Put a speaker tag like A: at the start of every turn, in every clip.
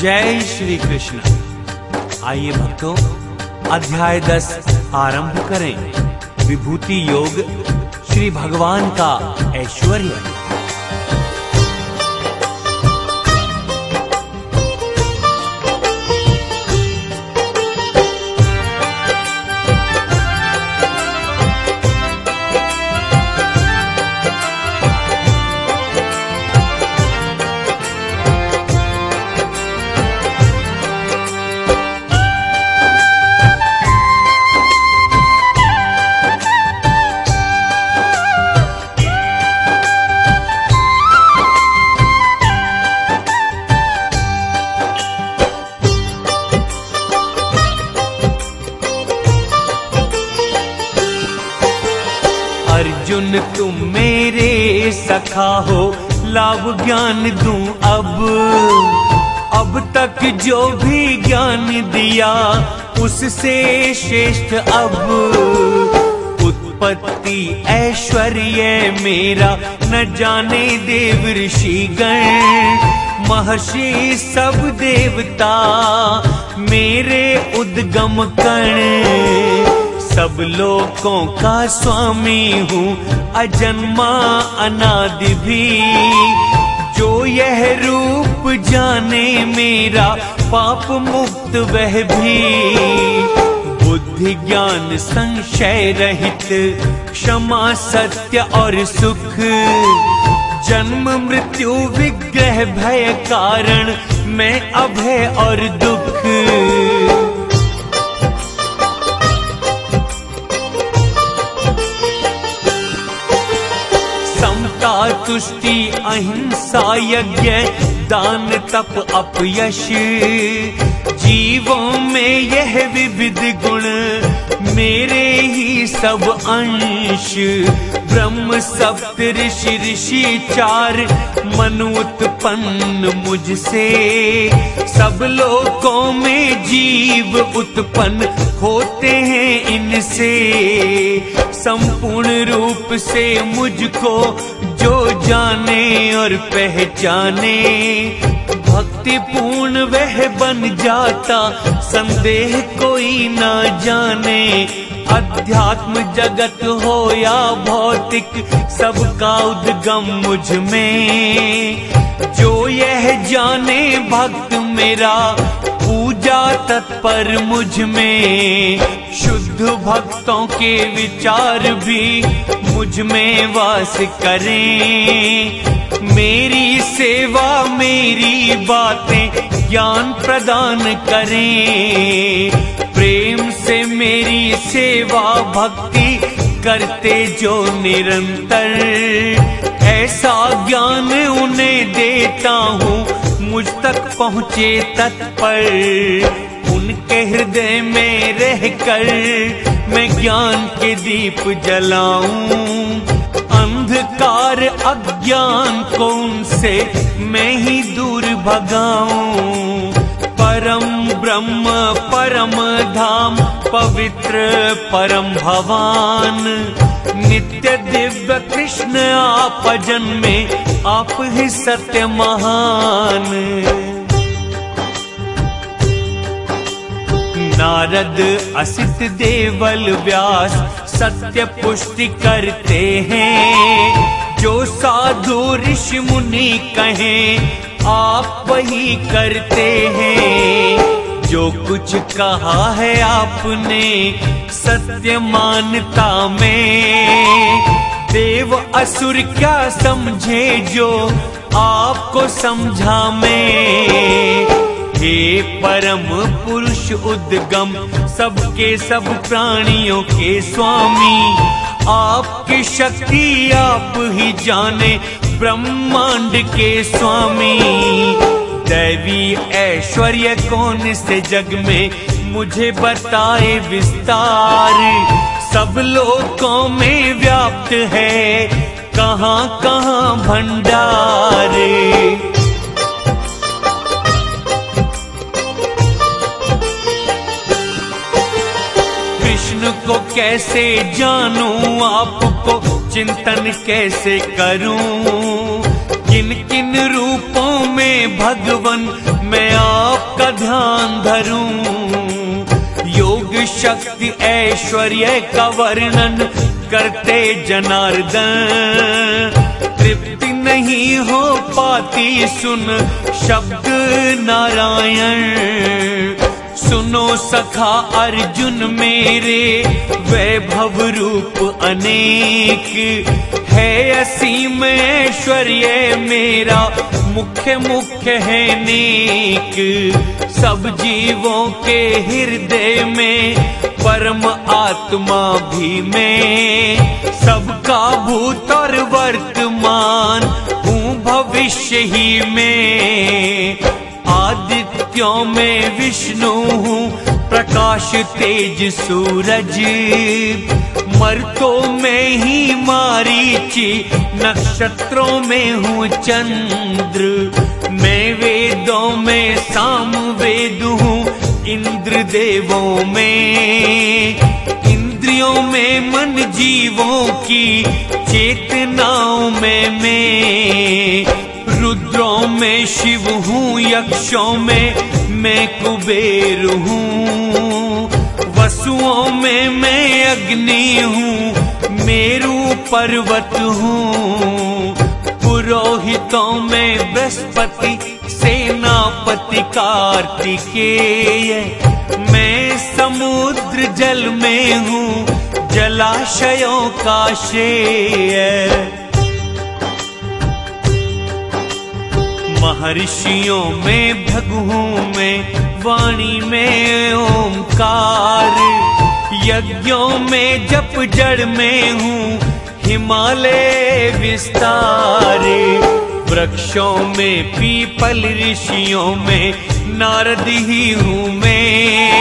A: जय श्री कृष्ण। आइए भक्तों, अध्याय दस आरंभ करें। विभूति योग श्री भगवान का ऐश्वर्य। सखा हो, लाभ ज्ञान दूँ अब। अब तक जो भी ज्ञान दिया, उससे श्रेष्ठ अब। उत्पत्ति ऐश्वर्य मेरा, न जाने देव ऋषि गण। महर्षि सब देवता, मेरे उद्गम कण। सब लोगों का स्वामी हूँ। अजन्मा अनादि भी। जो यह रूप जाने मेरा, पाप मुक्त वह भी। बुद्धि ज्ञान संशय रहित, क्षमा सत्य और सुख। जन्म, मृत्यु, विग्रह, भय, कारण, मैं अभय और दुख। तुष्टि अहिंसा यज्ञ, दान तप अपयश। जीवों में यह विविध गुण, मेरे ही सब अंश। ब्रह्म सप्त ऋषि ऋषि चार, मनु उत्पन्न मुझसे। सब लोकों में जीव उत्पन्न होते हैं इनसे। संपूर्ण रूप से मुझको जाने और पहचाने। भक्ति पूर्ण वह बन जाता, संदेह कोई ना जाने। अध्यात्म जगत हो या भौतिक, सबका उद्गम मुझमें। जो यह जाने भक्त मेरा, पूजा तत्पर मुझमें। शुद्ध भक्तों के विचार भी मुझमें वास करें। मेरी सेवा, मेरी बातें ज्ञान प्रदान करें। प्रेम से मेरी सेवा, भक्ति करते जो निरंतर। ऐसा ज्ञान उन्हें देता हूँ, मुझ तक पहुँचे तत्पर। उनके हृदय में रहकर मैं ज्ञान के दीप जलाऊं। अंधकार अज्ञान को उनसे मैं ही दूर भगाऊं? परम ब्रह्म, परम धाम, पवित्र परम भवान। नित्य दिव्य कृष्ण आप जन्मे आप ही सत्य महान। नारद असित देवल व्यास सत्य पुष्टि करते हैं। जो साधु ऋषि मुनि कहें, आप वही करते हैं। जो कुछ कहा है आपने, सत्य मानता में। देव असुर क्या समझे जो आपको समझा मैं? हे परम पुरुष उद्गम सबके सब प्राणियों के स्वामी। आपकी शक्ति आप ही जाने, ब्रह्मांड के स्वामी। दैवी ऐश्वर्य कौन से जग में? मुझे बताए विस्तार। सब लोकों में व्याप्त है कहाँ कहाँ भंडार। को कैसे जानूं, आपको चिंतन कैसे करूँ? किन किन रूपों में भगवन मैं आपका ध्यान धरूं? योग शक्ति, ऐश्वर्य का वर्णन करते जनार्दन। तृप्ति नहीं हो पाती सुन, शब्द नारायण। सुनो सखा अर्जुन मेरे, वैभव रूप अनेक है असीम ऐश्वर्य मेरा, मुख्य मुख्य है नेक। सब जीवों के हृदय में परम आत्मा भी मैं, सबका भूत और वर्तमान हूँ भविष्य ही में। आदित्यों में विष्णु हूँ, प्रकाश तेज सूरज। मर्तों में ही मारीची, नक्षत्रों में हूँ चंद्र। मैं वेदों में साम वेद हूँ इंद्र देवों में। इंद्रियों में मन जीवों की, चेतनाओं में मैं। रुद्रों में शिव हूँ, यक्षों में मैं कुबेर हूँ। वसुओं में मैं अग्नि हूँ, मेरू पर्वत हूँ। पुरोहितों में बृहस्पति, सेनापति, कार्तिकेय। मैं समुद्र जल में हूँ, जलाशयों का शेय महर्षियों में भगु में, वाणी में ओंकार। यज्ञों में, जप जड़ में हूँ, हिमालय विस्तार। वृक्षों में, पीपल ऋषियों में, नारद ही हूँ मैं।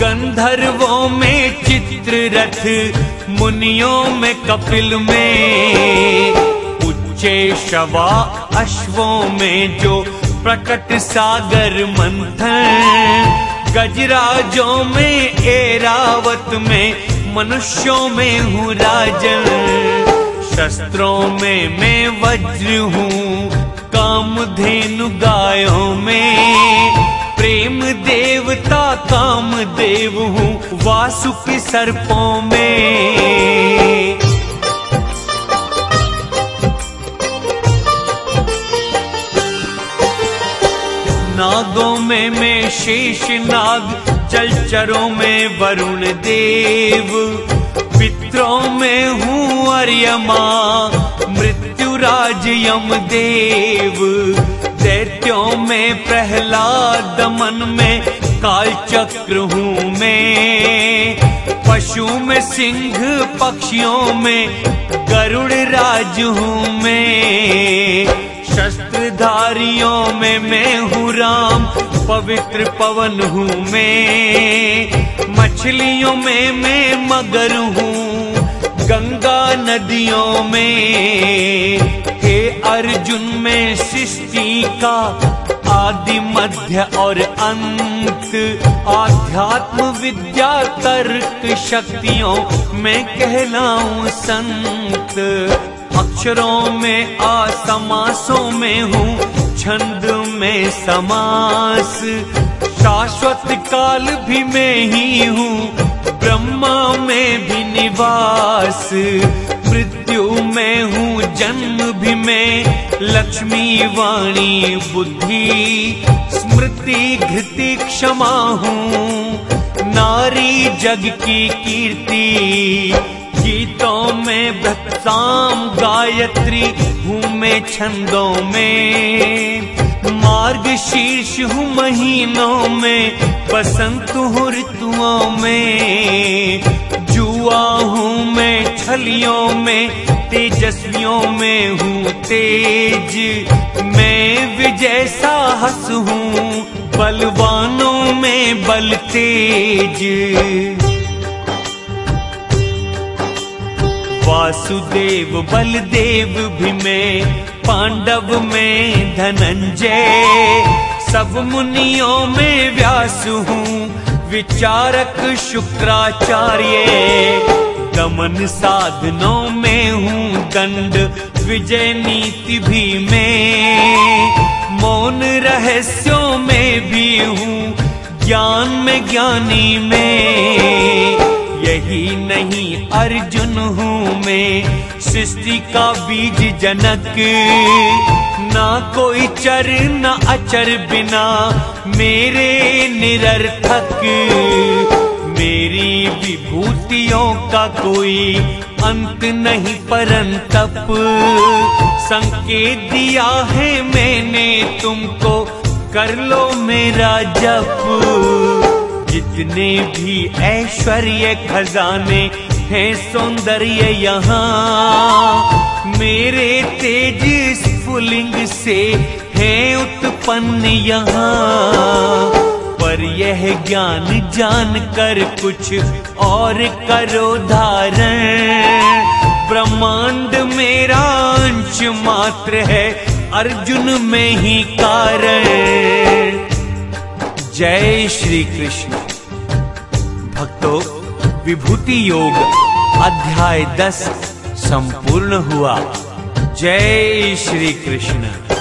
A: गंधर्वों में, चित्ररथ, मुनियों में, कपिल में। उच्चे शवा अश्वों में जो प्रकट सागर मंथन गजराजों में एरावत में, मनुष्यों में हूँ राजन। शस्त्रों में मैं वज्र हूँ काम धेनु गायों में। प्रेम देवता काम देव हूँ वासुकी सर्पों में। नागों में मैं शेष नाग जलचरों में वरुण देव। पित्रों में हूँ अर्यमा मृत्युराज यम देव। दैत्यों में प्रहलाद, मन में काल चक्र हूँ मैं। पशु में सिंह, पक्षियों में गरुड़ राज हूँ मैं। शस्त्रधारियों में मैं हूँ राम, पवित्र पवन हूँ मैं। मछलियों में मैं मगर हूँ, गंगा नदियों में। हे अर्जुन, में सृष्टि का आदि मध्य और अंत, आध्यात्म विद्या तर्क शक्तियों में कहलाऊं संत। अक्षरों में, आसमासों में हूँ। छंद में समास। शाश्वत काल भी मैं ही हूँ। ब्रह्मा में भी निवास। मृत्यु में हूँ, जन्म भी मैं। लक्ष्मी वाणी बुद्धि। स्मृति घृति क्षमा हूँ। नारी जग की कीर्ति। गीतों में भक्ताम गायत्री हूँ मैं छंदों में। मार्ग शीर्ष हूँ महीनों में, बसंत हूँ ऋतुओं में। जुआ हूँ मैं छलियों में, तेजस्वियों में हूँ तेज। मैं विजय साहस हूँ, बलवानों में बल तेज। वासुदेव, बलदेव भी में, पांडव में धनंजय। सब मुनियों में व्यास हूँ, विचारक शुक्राचार्य। दमन साधनों में हूँ, दंड विजय नीति भी में। मौन रहस्यों में भी हूँ, ज्ञान में ज्ञानी में। यही नहीं, अर्जुन हूँ मैं। सृष्टि का बीज जनक। ना कोई चर, न अचर बिना मेरे निरर्थक। मेरी विभूतियों का कोई अंत नहीं, परंतप संकेत दिया है मैंने, तुमको कर लो मेरा जप। जितने भी ऐश्वर्य खजाने हैं सौंदर्य यहाँ, मेरे तेज स्फुलिंग से है उत्पन्न यहाँ। पर यह ज्ञान जान कर कुछ और करो धारण। ब्रह्मांड मेरा अंश मात्र है, अर्जुन में ही कारण। जय श्री कृष्ण। भक्तों विभूति योग अध्याय दस संपूर्ण हुआ। जय श्री कृष्ण।